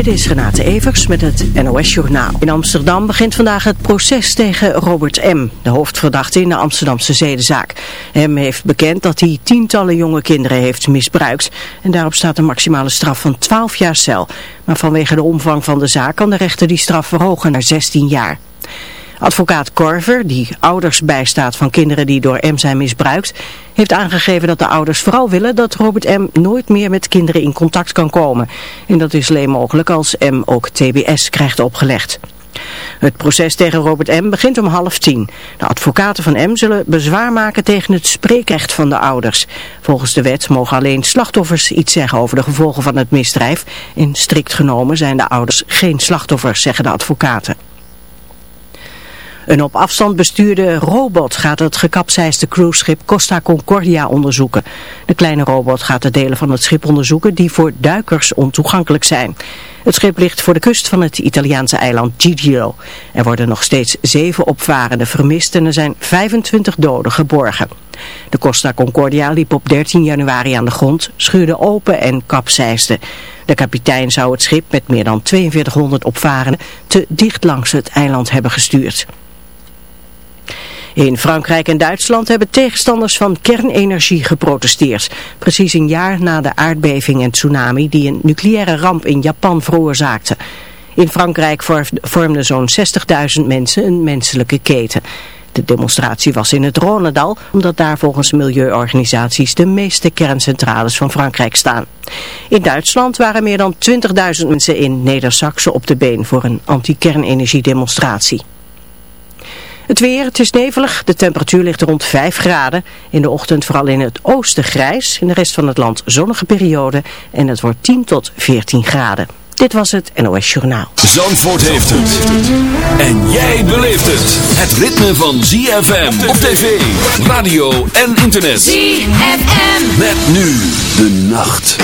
Dit is Renate Evers met het NOS Journaal. In Amsterdam begint vandaag het proces tegen Robert M., de hoofdverdachte in de Amsterdamse zedenzaak. M. heeft bekend dat hij tientallen jonge kinderen heeft misbruikt. En daarop staat een maximale straf van 12 jaar cel. Maar vanwege de omvang van de zaak kan de rechter die straf verhogen naar 16 jaar. Advocaat Korver, die ouders bijstaat van kinderen die door M zijn misbruikt, heeft aangegeven dat de ouders vooral willen dat Robert M. nooit meer met kinderen in contact kan komen. En dat is alleen mogelijk als M. ook TBS krijgt opgelegd. Het proces tegen Robert M. begint om half tien. De advocaten van M. zullen bezwaar maken tegen het spreekrecht van de ouders. Volgens de wet mogen alleen slachtoffers iets zeggen over de gevolgen van het misdrijf. In strikt genomen zijn de ouders geen slachtoffers, zeggen de advocaten. Een op afstand bestuurde robot gaat het gekapseisde cruiseschip Costa Concordia onderzoeken. De kleine robot gaat de delen van het schip onderzoeken die voor duikers ontoegankelijk zijn. Het schip ligt voor de kust van het Italiaanse eiland Gigio. Er worden nog steeds zeven opvarenden vermist en er zijn 25 doden geborgen. De Costa Concordia liep op 13 januari aan de grond, schuurde open en kapseisde. De kapitein zou het schip met meer dan 4200 opvarenden te dicht langs het eiland hebben gestuurd. In Frankrijk en Duitsland hebben tegenstanders van kernenergie geprotesteerd. Precies een jaar na de aardbeving en tsunami die een nucleaire ramp in Japan veroorzaakte. In Frankrijk vormden zo'n 60.000 mensen een menselijke keten. De demonstratie was in het Ronendal, omdat daar volgens milieuorganisaties de meeste kerncentrales van Frankrijk staan. In Duitsland waren meer dan 20.000 mensen in neder op de been voor een anti-kernenergiedemonstratie. Het weer, het is nevelig. De temperatuur ligt rond 5 graden. In de ochtend vooral in het oosten grijs. In de rest van het land zonnige periode. En het wordt 10 tot 14 graden. Dit was het NOS Journaal. Zandvoort heeft het. En jij beleeft het. Het ritme van ZFM op tv, radio en internet. ZFM. Met nu de nacht.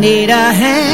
Need a hand ¿eh?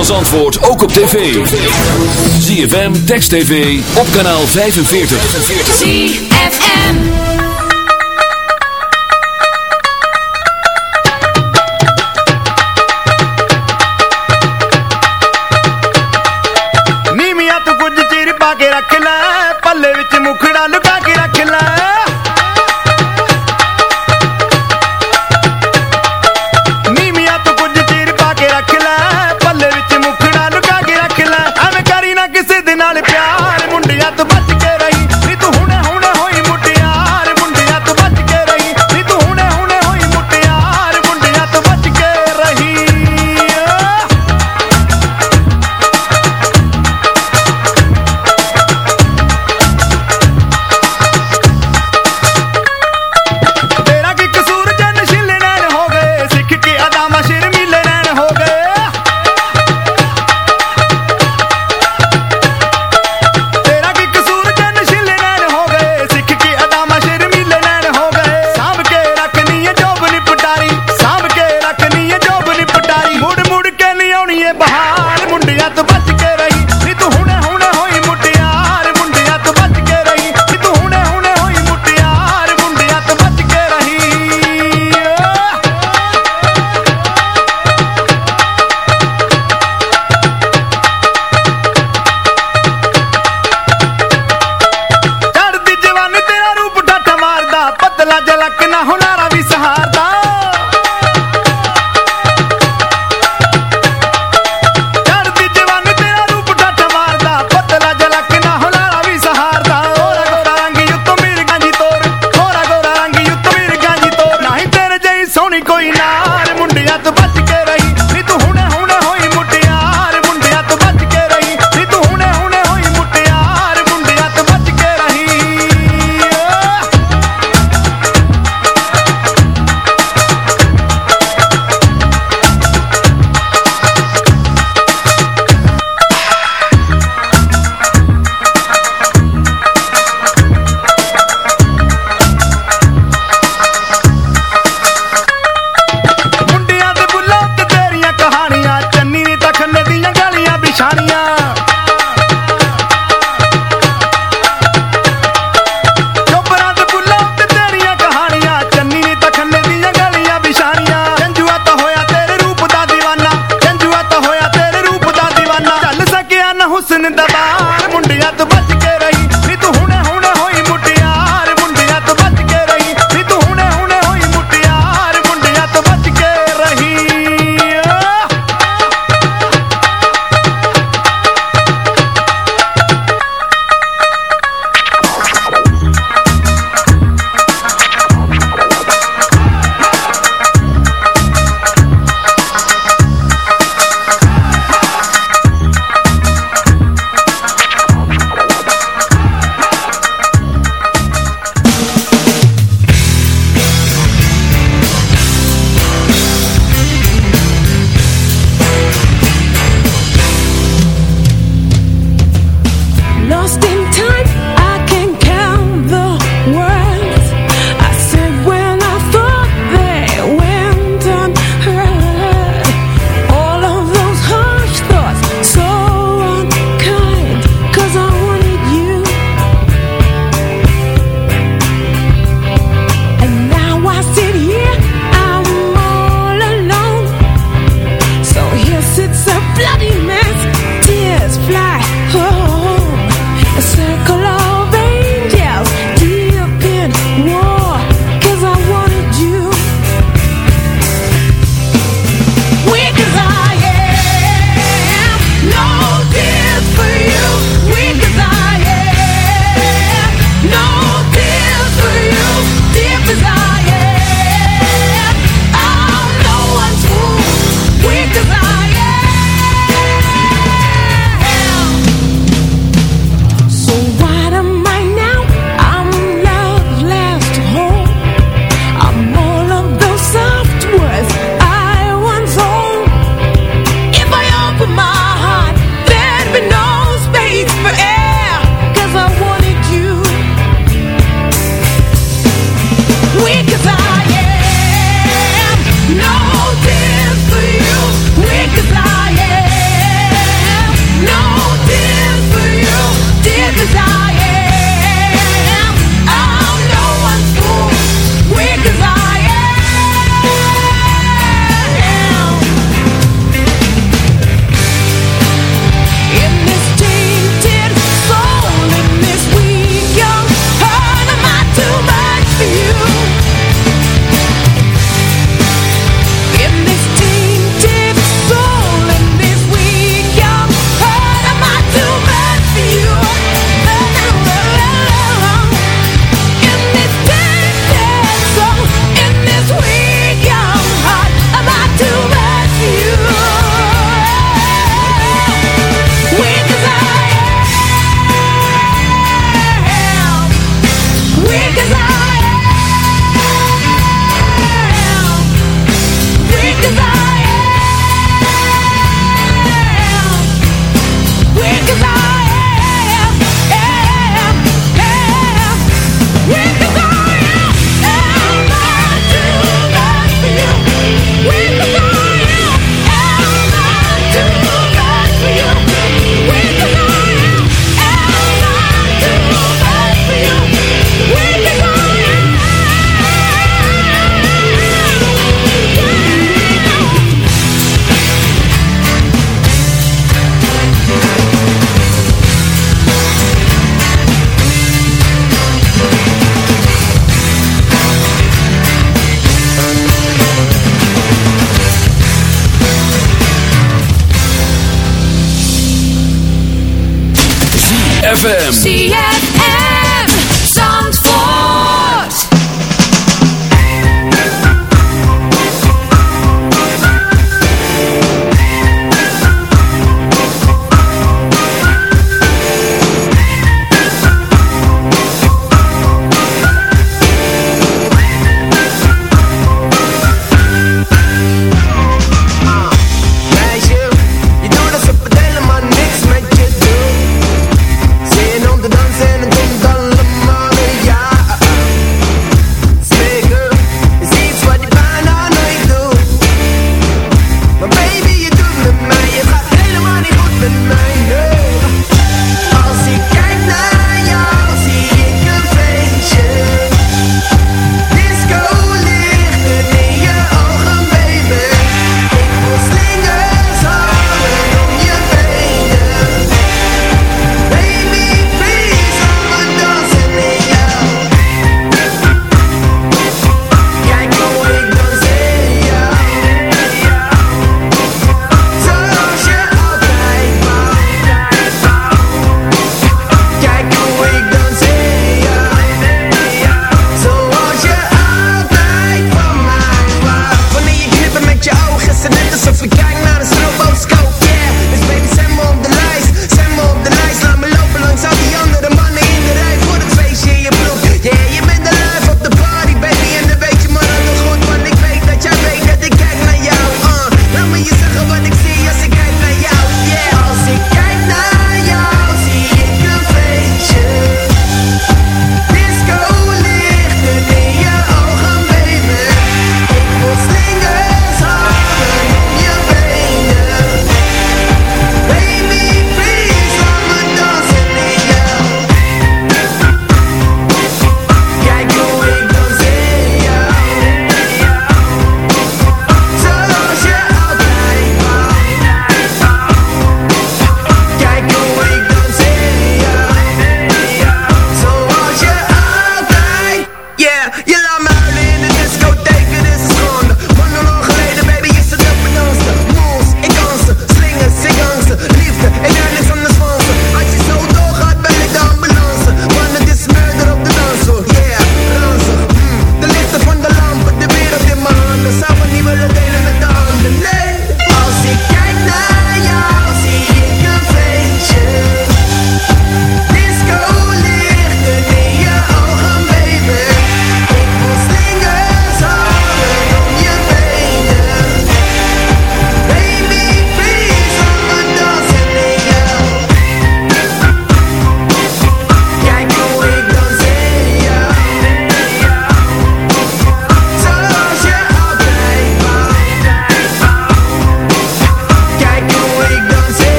Als antwoord ook op tv. ZFM Text TV op kanaal 45. ZFM. Nimia tu kujje chiri pa ke rakhla, palle vich mukhda luka ke.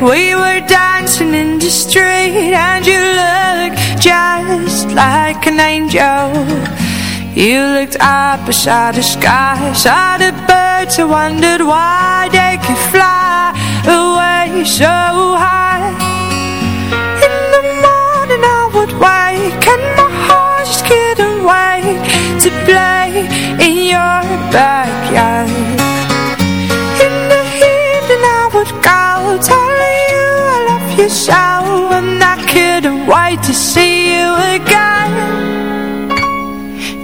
We were dancing in the street And you looked just like an angel. You looked up beside the sky Saw the birds, I wondered why.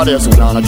Everybody else who down a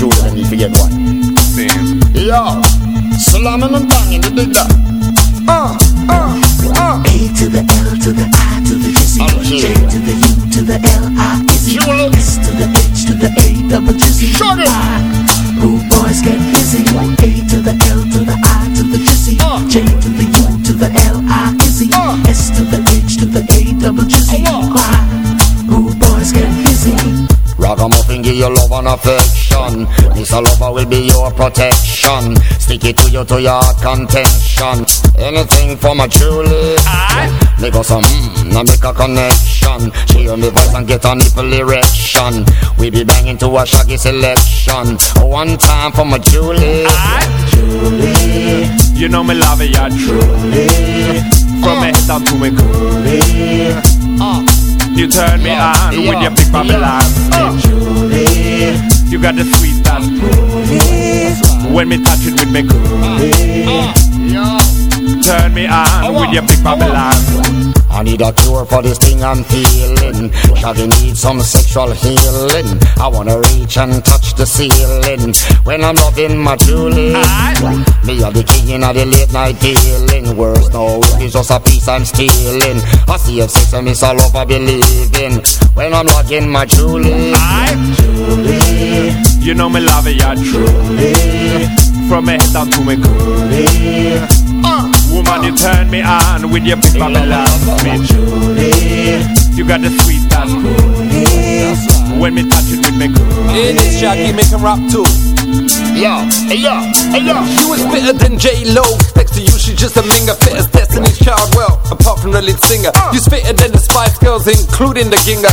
will be your protection. Stick it to you to your contention. Anything for my Julie. Make us some mmm, now make a connection. She hear me voice and get a nipple erection. We be banging to a shaggy selection. One time for my Julie. Julie, You know me love it, yeah, true. From me head down to me coolie. uh, You turn me Yeah, on with your big Babylon. uh, Julie. You got the sweet that When me touch it with me coolie. Uh, yeah. Turn me on with your big Babylon. I need a cure for this thing I'm feeling. Shaggy need some sexual healing. I wanna reach and touch the ceiling when I'm loving my Julie. Me are the king of the late night dealing. Words no, it's just a piece I'm stealing. I see if sex and miss all over believing when I'm loving my Julie. Julie, You know me love it, yeah, true. From me head down to me coolie. uh, Woman, you turn me on with your big Babylon. Me Julie. You got the sweet that When me touch it with me coolie. It is Shaggy, make him rap too. Yeah, yeah, yeah. She was fitter than J-Lo Next to you, she's just a minger Fit as Destiny's Child, well, apart from the lead singer You's fitter than the Spice Girls, including the Ginger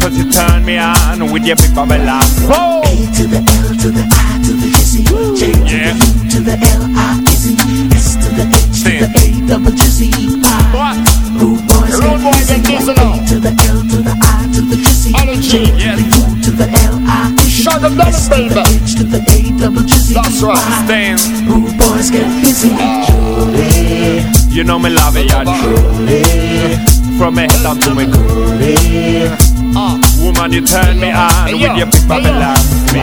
Cause you turn me on with your big Babylon. Whoa! A to the L to the I to the Z J to Yeah. the U to the L I Z S to the H to the A double Z I. What? Rude boys Rude get boys busy. get busy A to the L to the I to the G Z All the G, J to the U to the L I Z Shut them down, S to the. H to the A double Z That's right. I. Stand. Rude boys get busy. You know me love it, yeah, true. From me head down to me coolie. Uh, Woman, you turn me on with your big Babylon. Me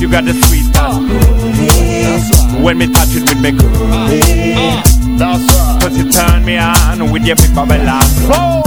You got the sweet that When me touch it with me coolie. that's right. Cause you turn me on with your big Babylon. Whoa!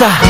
dança.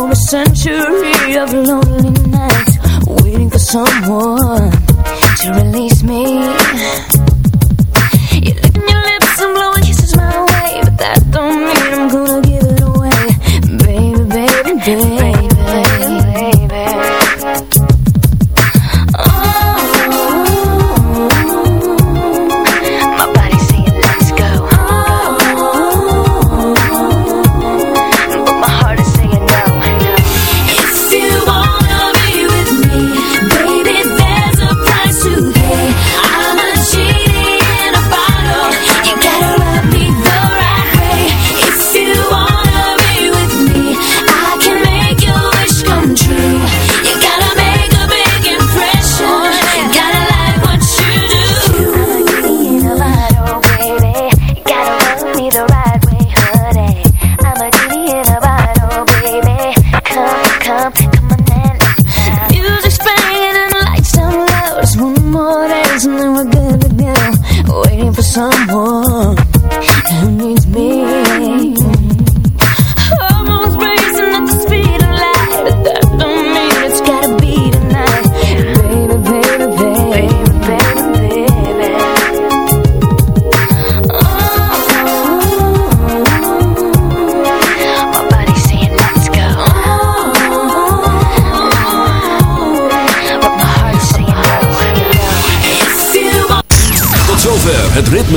Over a century of lonely nights Waiting for someone to release me. You licking your lips and blowing kisses my way But that don't mean I'm gonna give it away. Baby, baby, baby.